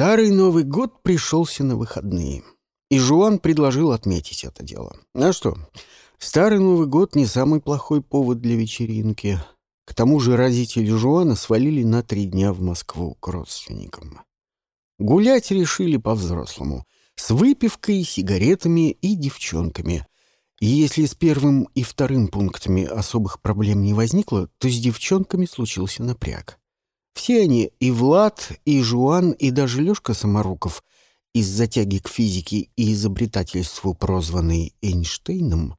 Старый Новый год пришелся на выходные, и Жуан предложил отметить это дело. А что, Старый Новый год не самый плохой повод для вечеринки. К тому же родители Жуана свалили на три дня в Москву к родственникам. Гулять решили по-взрослому, с выпивкой, сигаретами и девчонками. И если с первым и вторым пунктами особых проблем не возникло, то с девчонками случился напряг. Все они, и Влад, и Жуан, и даже Лёшка Саморуков, из затяги к физике и изобретательству прозванный Эйнштейном,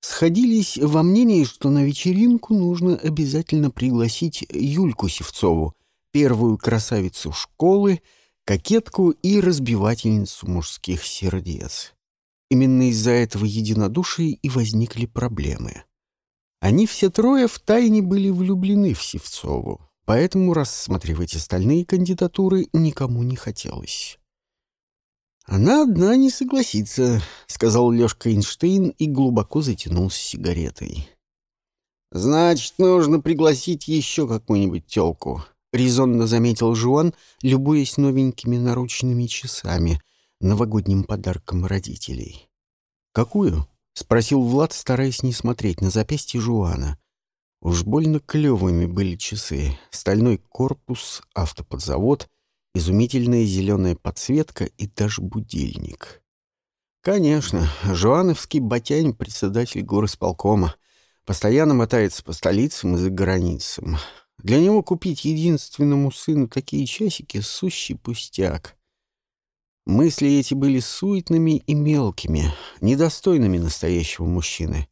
сходились во мнении, что на вечеринку нужно обязательно пригласить Юльку Севцову, первую красавицу школы, кокетку и разбивательницу мужских сердец. Именно из-за этого единодушия и возникли проблемы. Они все трое втайне были влюблены в Севцову, поэтому рассматривать остальные кандидатуры никому не хотелось. «Она одна не согласится», — сказал Лёшка Эйнштейн и глубоко затянулся сигаретой. «Значит, нужно пригласить еще какую-нибудь тёлку», — резонно заметил Жуан, любуясь новенькими наручными часами, новогодним подарком родителей. «Какую?» — спросил Влад, стараясь не смотреть на запястье Жуана. Уж больно клевыми были часы. Стальной корпус, автоподзавод — изумительная зеленая подсветка и даже будильник. Конечно, Жуановский Батянь — председатель горосполкома. Постоянно мотается по столицам и за границам. Для него купить единственному сыну такие часики — сущий пустяк. Мысли эти были суетными и мелкими, недостойными настоящего мужчины.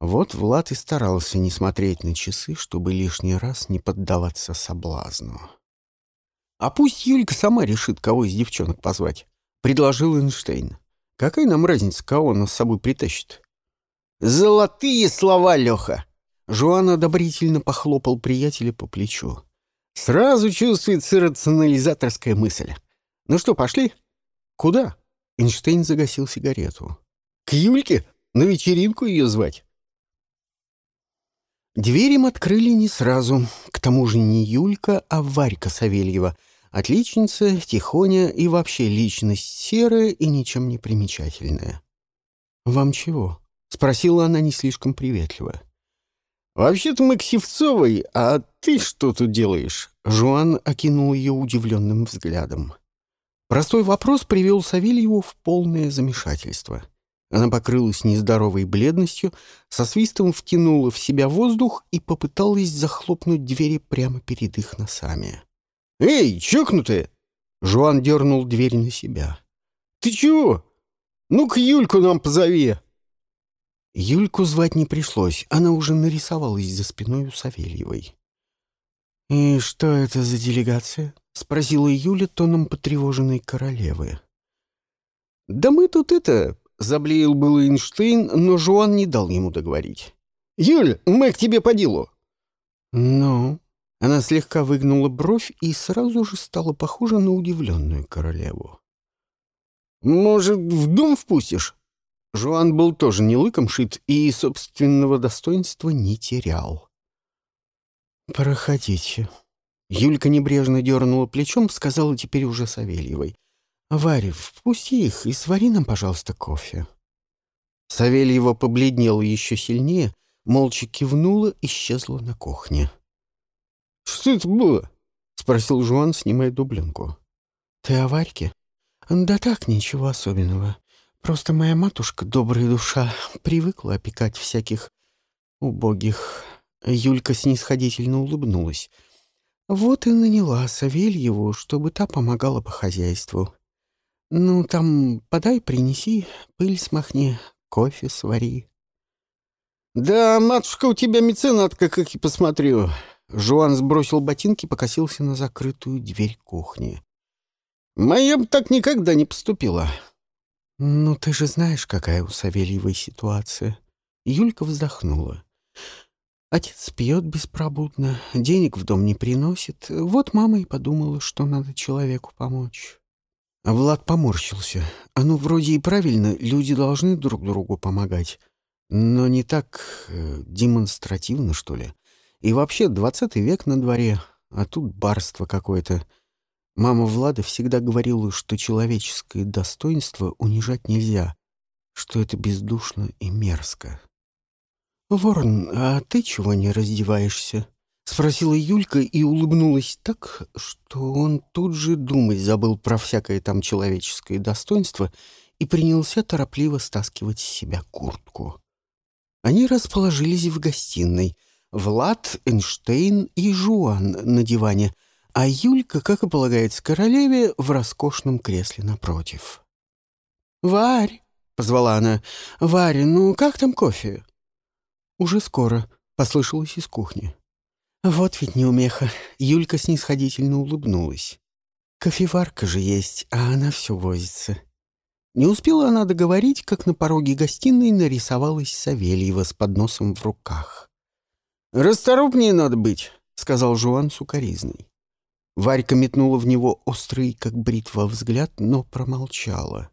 Вот Влад и старался не смотреть на часы, чтобы лишний раз не поддаваться соблазну. «А пусть Юлька сама решит, кого из девчонок позвать», — предложил Эйнштейн. «Какая нам разница, кого она с собой притащит?» «Золотые слова, Леха!» Жуан одобрительно похлопал приятеля по плечу. «Сразу чувствуется рационализаторская мысль. Ну что, пошли?» «Куда?» Эйнштейн загасил сигарету. «К Юльке? На вечеринку ее звать?» Дверь им открыли не сразу. К тому же не Юлька, а Варька Савельева — Отличница, тихоня и вообще личность серая и ничем не примечательная. «Вам чего?» — спросила она не слишком приветливо. «Вообще-то мы к Севцовой, а ты что тут делаешь?» Жуан окинул ее удивленным взглядом. Простой вопрос привел Савельеву в полное замешательство. Она покрылась нездоровой бледностью, со свистом втянула в себя воздух и попыталась захлопнуть двери прямо перед их носами. «Эй, чокнутая!» Жуан дернул дверь на себя. «Ты чего? Ну-ка Юльку нам позови!» Юльку звать не пришлось, она уже нарисовалась за спиной у Савельевой. «И что это за делегация?» — спросила Юля тоном потревоженной королевы. «Да мы тут это...» — заблеял был Эйнштейн, но Жуан не дал ему договорить. «Юль, мы к тебе по делу». «Ну?» Она слегка выгнула бровь и сразу же стала похожа на удивленную королеву. «Может, в дом впустишь?» Жуан был тоже не лыком шит и собственного достоинства не терял. «Проходите». Юлька небрежно дернула плечом, сказала теперь уже Савельевой. «Варя, впусти их и свари нам, пожалуйста, кофе». Савельева побледнела еще сильнее, молча кивнула, исчезла на кухне. «Что это было?» — спросил Жуан, снимая дубленку. «Ты о Варьке?» «Да так, ничего особенного. Просто моя матушка, добрая душа, привыкла опекать всяких убогих». Юлька снисходительно улыбнулась. «Вот и наняла Савельеву, чтобы та помогала по хозяйству. Ну, там подай, принеси, пыль смахни, кофе свари». «Да, матушка у тебя меценатка, как и посмотрю. Жуан сбросил ботинки, покосился на закрытую дверь кухни. «Моя бы так никогда не поступила». «Ну, ты же знаешь, какая у Савельевой ситуация». Юлька вздохнула. Отец пьет беспробудно, денег в дом не приносит. Вот мама и подумала, что надо человеку помочь. А Влад поморщился. Оно вроде и правильно, люди должны друг другу помогать. Но не так э, демонстративно, что ли. И вообще, двадцатый век на дворе, а тут барство какое-то. Мама Влада всегда говорила, что человеческое достоинство унижать нельзя, что это бездушно и мерзко. «Ворон, а ты чего не раздеваешься?» — спросила Юлька и улыбнулась так, что он тут же думать забыл про всякое там человеческое достоинство и принялся торопливо стаскивать с себя куртку. Они расположились в гостиной. Влад, Эйнштейн и Жуан на диване, а Юлька, как и полагается королеве, в роскошном кресле напротив. «Варь!» — позвала она. «Варя, ну как там кофе?» «Уже скоро», — послышалось из кухни. «Вот ведь неумеха!» — Юлька снисходительно улыбнулась. «Кофеварка же есть, а она все возится». Не успела она договорить, как на пороге гостиной нарисовалась Савельева с подносом в руках. «Расторопнее надо быть», — сказал Жуан сукоризной. Варька метнула в него острый, как бритва, взгляд, но промолчала.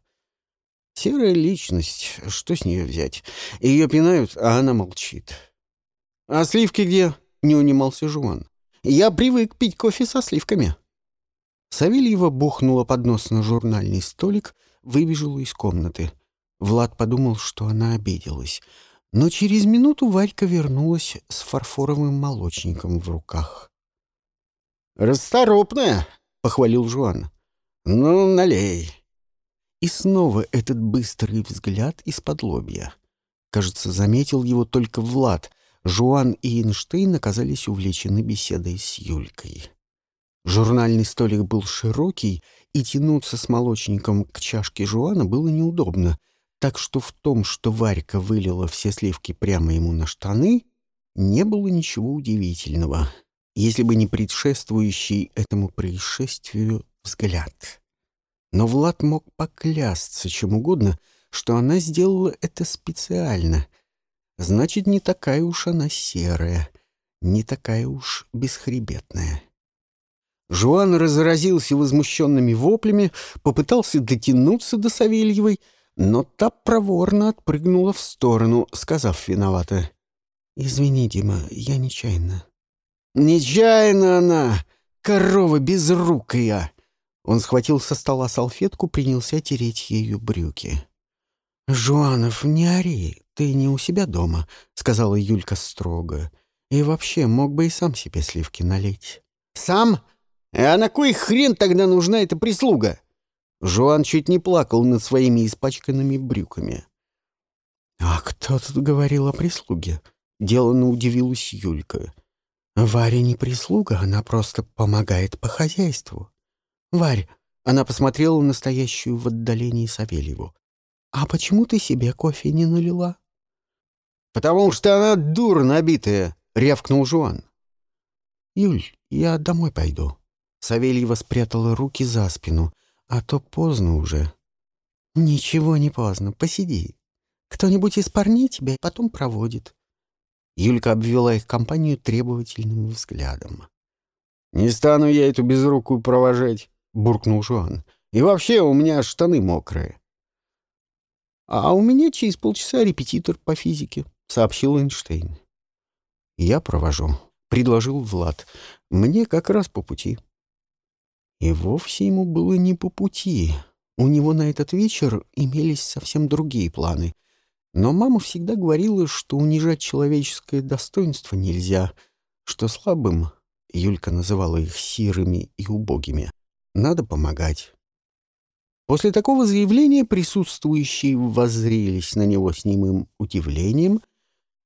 Серая личность, что с нее взять? Ее пинают, а она молчит. «А сливки где?» — не унимался Жуан. «Я привык пить кофе со сливками». Савельева бухнула поднос на журнальный столик, выбежала из комнаты. Влад подумал, что она обиделась. Но через минуту Варька вернулась с фарфоровым молочником в руках. «Расторопная!» — похвалил Жуан. «Ну, налей!» И снова этот быстрый взгляд из-под лобья. Кажется, заметил его только Влад. Жуан и Эйнштейн оказались увлечены беседой с Юлькой. Журнальный столик был широкий, и тянуться с молочником к чашке Жуана было неудобно, так что в том, что Варька вылила все сливки прямо ему на штаны, не было ничего удивительного, если бы не предшествующий этому происшествию взгляд. Но Влад мог поклясться чем угодно, что она сделала это специально. Значит, не такая уж она серая, не такая уж бесхребетная. Жуан разразился возмущенными воплями, попытался дотянуться до Савельевой, но та проворно отпрыгнула в сторону, сказав виновато. «Извини, Дима, я нечаянно». «Нечаянно она! Корова безрукая!» Он схватил со стола салфетку, принялся тереть ею брюки. «Жуанов, не ори, ты не у себя дома», — сказала Юлька строго. «И вообще мог бы и сам себе сливки налить». «Сам? А на кой хрен тогда нужна эта прислуга?» Жуан чуть не плакал над своими испачканными брюками. «А кто тут говорил о прислуге?» — деланно удивилась Юлька. «Варя не прислуга, она просто помогает по хозяйству». «Варь», — она посмотрела на настоящую в отдалении Савельеву, «а почему ты себе кофе не налила?» «Потому что она дура набитая», — рявкнул Жуан. «Юль, я домой пойду». Савельева спрятала руки за спину, а то поздно уже. «Ничего не поздно, посиди. Кто-нибудь из парней тебя потом проводит». Юлька обвела их компанию требовательным взглядом. «Не стану я эту безрукую провожать буркнул Жуан. «И вообще у меня штаны мокрые». «А у меня через полчаса репетитор по физике», — сообщил Эйнштейн. «Я провожу», — предложил Влад. «Мне как раз по пути». И вовсе ему было не по пути. У него на этот вечер имелись совсем другие планы. Но мама всегда говорила, что унижать человеческое достоинство нельзя, что слабым, Юлька называла их сирыми и убогими, надо помогать. После такого заявления присутствующие воззрелись на него с немым удивлением.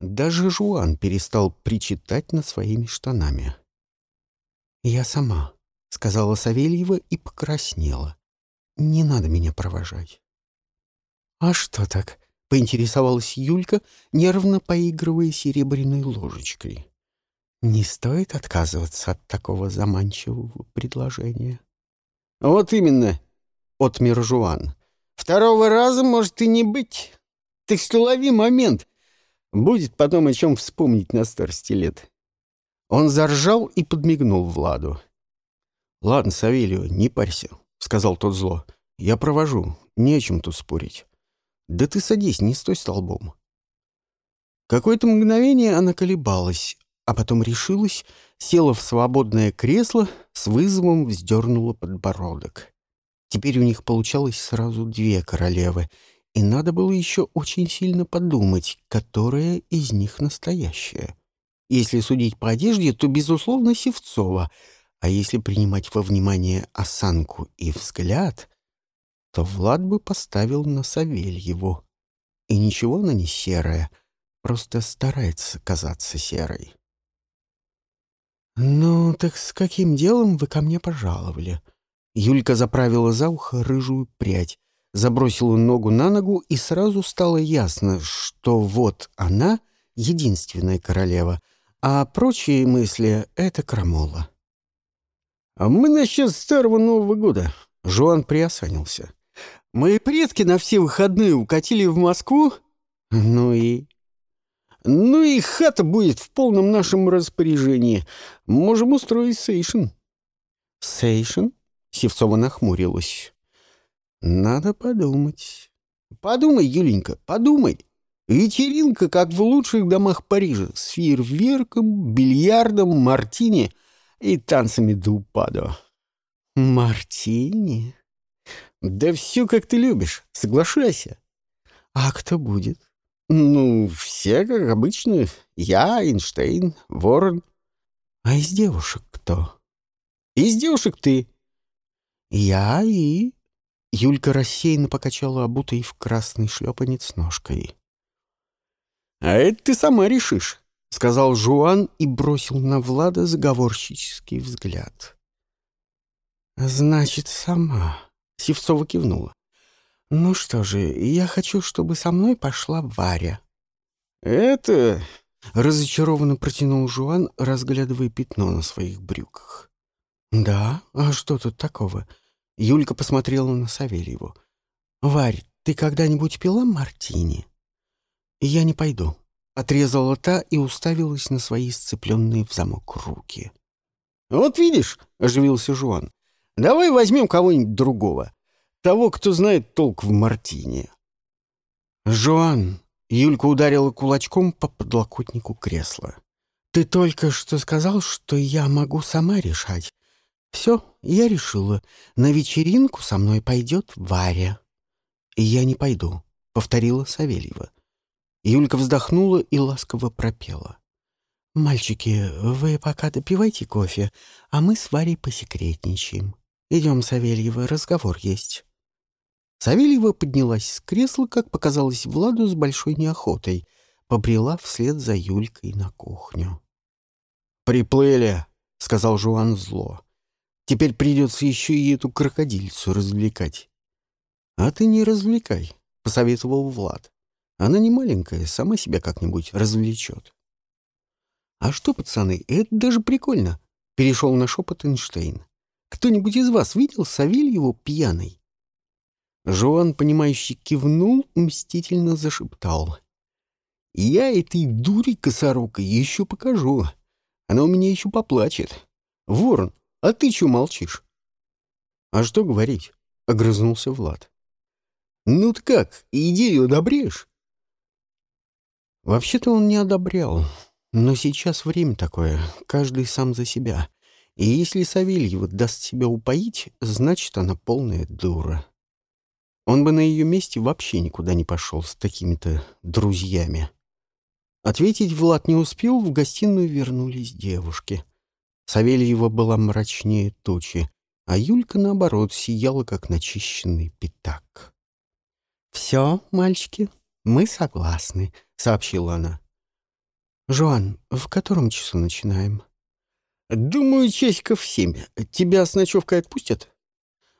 Даже Жуан перестал причитать над своими штанами. «Я сама», — сказала Савельева и покраснела. «Не надо меня провожать». «А что так?» — поинтересовалась Юлька, нервно поигрывая серебряной ложечкой. «Не стоит отказываться от такого заманчивого предложения». «Вот именно», — отмер Жуан. «Второго раза может и не быть. Так что лови момент. Будет потом о чем вспомнить на старости лет». Он заржал и подмигнул Владу. «Ладно, Савелио, не парься», — сказал тот зло. «Я провожу, не о чем тут спорить». «Да ты садись, не стой столбом». Какое-то мгновение она колебалась, а потом решилась, села в свободное кресло, с вызовом вздернула подбородок. Теперь у них получалось сразу две королевы, и надо было еще очень сильно подумать, которая из них настоящая. Если судить по одежде, то, безусловно, Севцова, а если принимать во внимание осанку и взгляд, то Влад бы поставил на Савельеву. И ничего она не серая, просто старается казаться серой. «Ну, так с каким делом вы ко мне пожаловали?» Юлька заправила за ухо рыжую прядь, забросила ногу на ногу, и сразу стало ясно, что вот она — единственная королева, а прочие мысли — это крамола. «А мы насчет Старого Нового года», — Жуан приосанился. «Мои предки на все выходные укатили в Москву? Ну и...» Ну и хата будет в полном нашем распоряжении. Можем устроить сейшн». «Сейшн?» — Севцова нахмурилась. «Надо подумать». «Подумай, Юленька, подумай. Вечеринка, как в лучших домах Парижа, с фейерверком, бильярдом, мартини и танцами до упаду». «Мартини?» «Да все, как ты любишь. Соглашайся». «А кто будет?» «Ну, все, как обычно. Я, Эйнштейн, Ворон». «А из девушек кто?» «Из девушек ты». «Я и...» Юлька рассеянно покачала обутой в красный шлепанец ножкой. «А это ты сама решишь», — сказал Жуан и бросил на Влада заговорщический взгляд. «Значит, сама», — Севцова кивнула. «Ну что же, я хочу, чтобы со мной пошла Варя». «Это...» — разочарованно протянул Жуан, разглядывая пятно на своих брюках. «Да? А что тут такого?» Юлька посмотрела на Савельеву. «Варь, ты когда-нибудь пила мартини?» «Я не пойду», — отрезала та и уставилась на свои сцепленные в замок руки. «Вот видишь», — оживился Жуан, — «давай возьмем кого-нибудь другого. Того, кто знает толк в мартине. «Жоан!» — Юлька ударила кулачком по подлокотнику кресла. «Ты только что сказал, что я могу сама решать. Все, я решила. На вечеринку со мной пойдет Варя». «И я не пойду», — повторила Савельева. Юлька вздохнула и ласково пропела. «Мальчики, вы пока допивайте кофе, а мы с Варей посекретничаем. Идем, Савельева, разговор есть». Савельева поднялась с кресла, как показалось Владу, с большой неохотой, побрела вслед за Юлькой на кухню. «Приплыли», — сказал Жуан зло. «Теперь придется еще и эту крокодильцу развлекать». «А ты не развлекай», — посоветовал Влад. «Она не маленькая, сама себя как-нибудь развлечет». «А что, пацаны, это даже прикольно», — перешел на шепот Эйнштейн. «Кто-нибудь из вас видел Савельеву пьяной?» Жоан, понимающий, кивнул, мстительно зашептал. «Я этой дуре косорукой еще покажу. Она у меня еще поплачет. Ворон, а ты че молчишь?» «А что говорить?» — огрызнулся Влад. «Ну ты как, идею одобряешь?» Вообще-то он не одобрял, но сейчас время такое, каждый сам за себя. И если Савельева даст себя упоить, значит, она полная дура. Он бы на ее месте вообще никуда не пошел с такими-то друзьями. Ответить Влад не успел, в гостиную вернулись девушки. Савельева была мрачнее тучи, а Юлька, наоборот, сияла, как начищенный пятак. «Все, мальчики, мы согласны», — сообщила она. «Жуан, в котором часу начинаем?» «Думаю, часиков семь. Тебя с ночевкой отпустят?»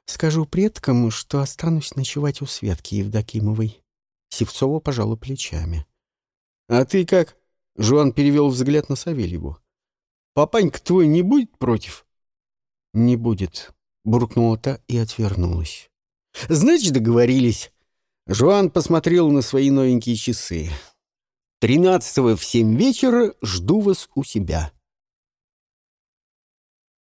Скажу предкам, что останусь ночевать у Светки Евдокимовой. Севцова пожала плечами. — А ты как? — Жуан перевел взгляд на Савельеву. — Папанька твой не будет против? — Не будет, — буркнула та и отвернулась. — Значит, договорились. Жуан посмотрел на свои новенькие часы. «Тринадцатого в семь вечера жду вас у себя».